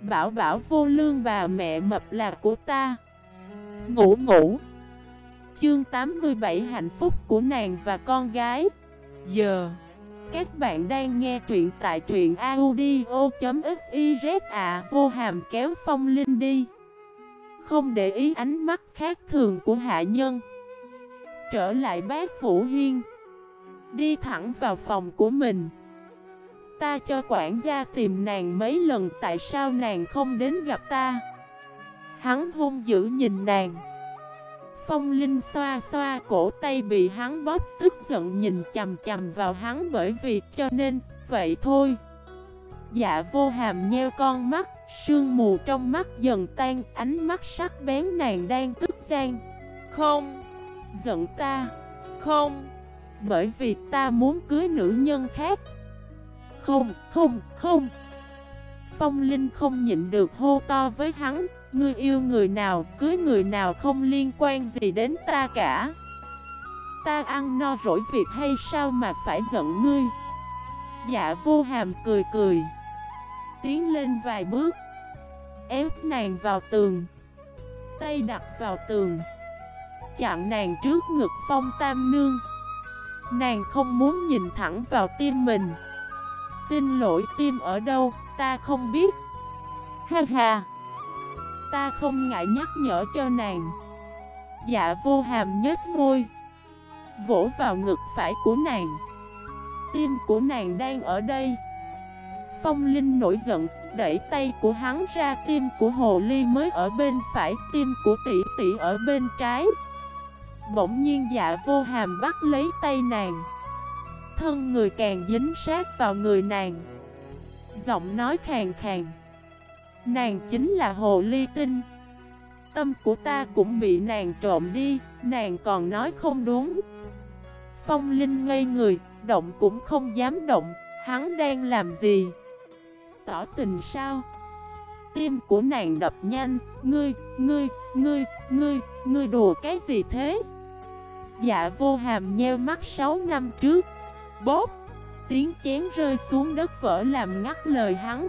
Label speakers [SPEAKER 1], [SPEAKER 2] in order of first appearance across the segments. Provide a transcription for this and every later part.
[SPEAKER 1] Bảo bảo vô lương bà mẹ mập là của ta. Ngủ ngủ. Chương 87 hạnh phúc của nàng và con gái. Giờ, Các bạn đang nghe truyện tại truyện audio.xyz à. Vô hàm kéo phong linh đi. Không để ý ánh mắt khác thường của hạ nhân. Trở lại bác Vũ Hiên. Đi thẳng vào phòng của mình. Ta cho quản gia tìm nàng mấy lần, Tại sao nàng không đến gặp ta? Hắn hung dữ nhìn nàng. Phong Linh xoa xoa cổ tay bị hắn bóp, Tức giận nhìn chầm chầm vào hắn Bởi vì, cho nên, Vậy thôi. Dạ vô hàm nheo con mắt, Sương mù trong mắt dần tan, Ánh mắt sắc bén nàng đang tức gian Không. Giận ta. Không. Bởi vì ta muốn cưới nữ nhân khác. Không, không, không. Phong Linh không nhịn được hô to với hắn Ngươi yêu người nào, cưới người nào không liên quan gì đến ta cả. Ta ăn no rỗi việc hay sao mà phải giận ngươi? Dạ vô hàm cười cười Tiến lên vài bước Ép nàng vào tường Tay đặt vào tường Chặn nàng trước ngực phong tam nương. Nàng không muốn nhìn thẳng vào tim mình. Xin lỗi tim ở đâu, ta không biết. Ha ha. Ta không ngại nhắc nhở cho nàng. Dạ vô hàm nhếch môi. Vỗ vào ngực phải của nàng. Tim của nàng đang ở đây. Phong Linh nổi giận Đẩy tay của hắn ra Tim của Hồ Ly mới ở bên phải Tim của tỷ tỷ ở bên trái. Bỗng nhiên dạ vô hàm bắt lấy tay nàng. Thân người càng dính sát vào người nàng. Giọng nói khàn khàn. Nàng chính là hồ ly tinh. Tâm của ta cũng bị nàng trộm đi Nàng còn nói không đúng. Phong Linh ngây người Động cũng không dám động Hắn đang làm gì? Tỏ tình sao? Tim của nàng đập nhanh Ngươi, ngươi, ngươi, ngươi, ngươi đùa cái gì thế? Dạ vô hàm nheo mắt 6 năm trước Bốp! Tiếng chén rơi xuống đất vỡ làm ngắt lời hắn.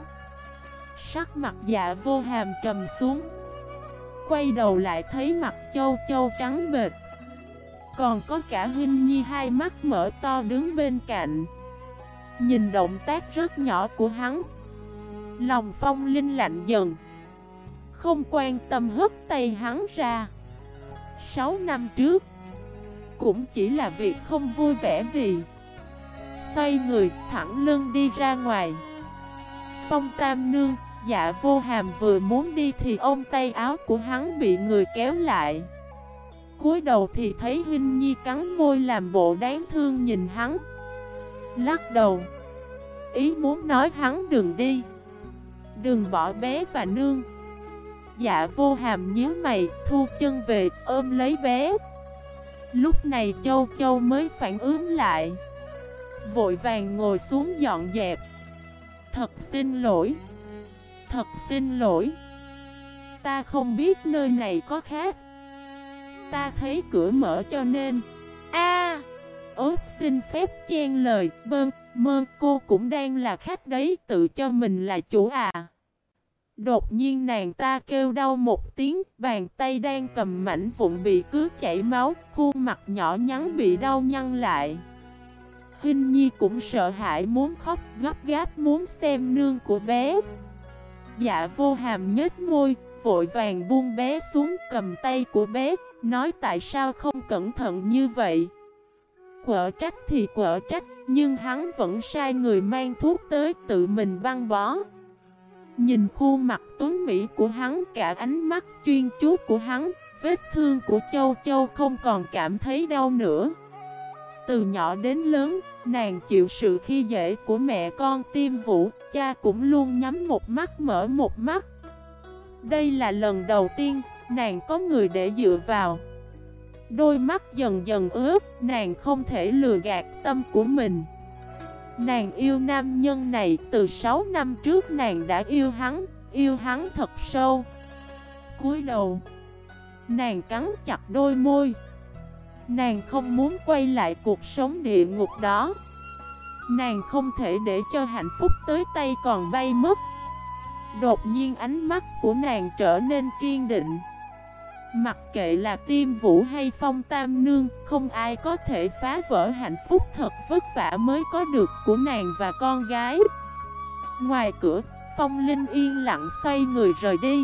[SPEAKER 1] Sắc mặt dạ vô hàm trầm xuống. Quay đầu lại thấy mặt châu châu trắng bệt Còn có cả Hinh Nhi hai mắt mở to đứng bên cạnh. Nhìn động tác rất nhỏ của hắn. Lòng phong linh lạnh dần. Không quan tâm hất tay hắn ra. Sáu năm trước, Cũng chỉ là việc không vui vẻ gì. Xoay người thẳng lưng đi ra ngoài. Phong Tam Nương Dạ vô hàm vừa muốn đi thì ôm tay áo của hắn bị người kéo lại. Cúi đầu thì thấy Hinh Nhi cắn môi làm bộ đáng thương nhìn hắn. Lắc đầu. Ý muốn nói hắn đừng đi. Đừng bỏ bé và nương. Dạ vô hàm nhíu mày, Thu chân về, ôm lấy bé. Lúc này châu châu mới phản ứng lại. Vội vàng ngồi xuống dọn dẹp. Thật xin lỗi. Thật xin lỗi. Ta không biết nơi này có khác. Ta thấy cửa mở cho nên. A! À, ốp xin phép chen lời. Bơn mơ cô cũng đang là khách đấy Tự cho mình là chủ à. Đột nhiên nàng ta kêu đau một tiếng Bàn tay đang cầm mảnh vụn bị cứ chảy máu Khuôn mặt nhỏ nhắn bị đau nhăn lại. Hinh Nhi cũng sợ hãi muốn khóc gấp gáp muốn xem nương của bé Dạ vô hàm nhếch môi, vội vàng buông bé xuống cầm tay của bé, nói tại sao không cẩn thận như vậy. Quở trách thì quở trách, nhưng hắn vẫn sai người mang thuốc tới tự mình băng bó. Nhìn khuôn mặt tuấn mỹ của hắn cả ánh mắt chuyên chú của hắn, vết thương của châu châu không còn cảm thấy đau nữa. Từ nhỏ đến lớn, nàng chịu sự khi dễ của mẹ con tiêm vũ, cha cũng luôn nhắm một mắt mở một mắt. Đây là lần đầu tiên, nàng có người để dựa vào. Đôi mắt dần dần ướt, nàng không thể lừa gạt tâm của mình. Nàng yêu nam nhân này từ 6 năm trước nàng đã yêu hắn, yêu hắn thật sâu. cúi đầu, nàng cắn chặt đôi môi. Nàng không muốn quay lại cuộc sống địa ngục đó. Nàng không thể để cho hạnh phúc tới tay còn bay mất. Đột nhiên ánh mắt của nàng trở nên kiên định. Mặc kệ là tiêm vũ hay phong tam nương Không ai có thể phá vỡ hạnh phúc thật vất vả mới có được của nàng và con gái. Ngoài cửa, phong linh yên lặng xoay người rời đi.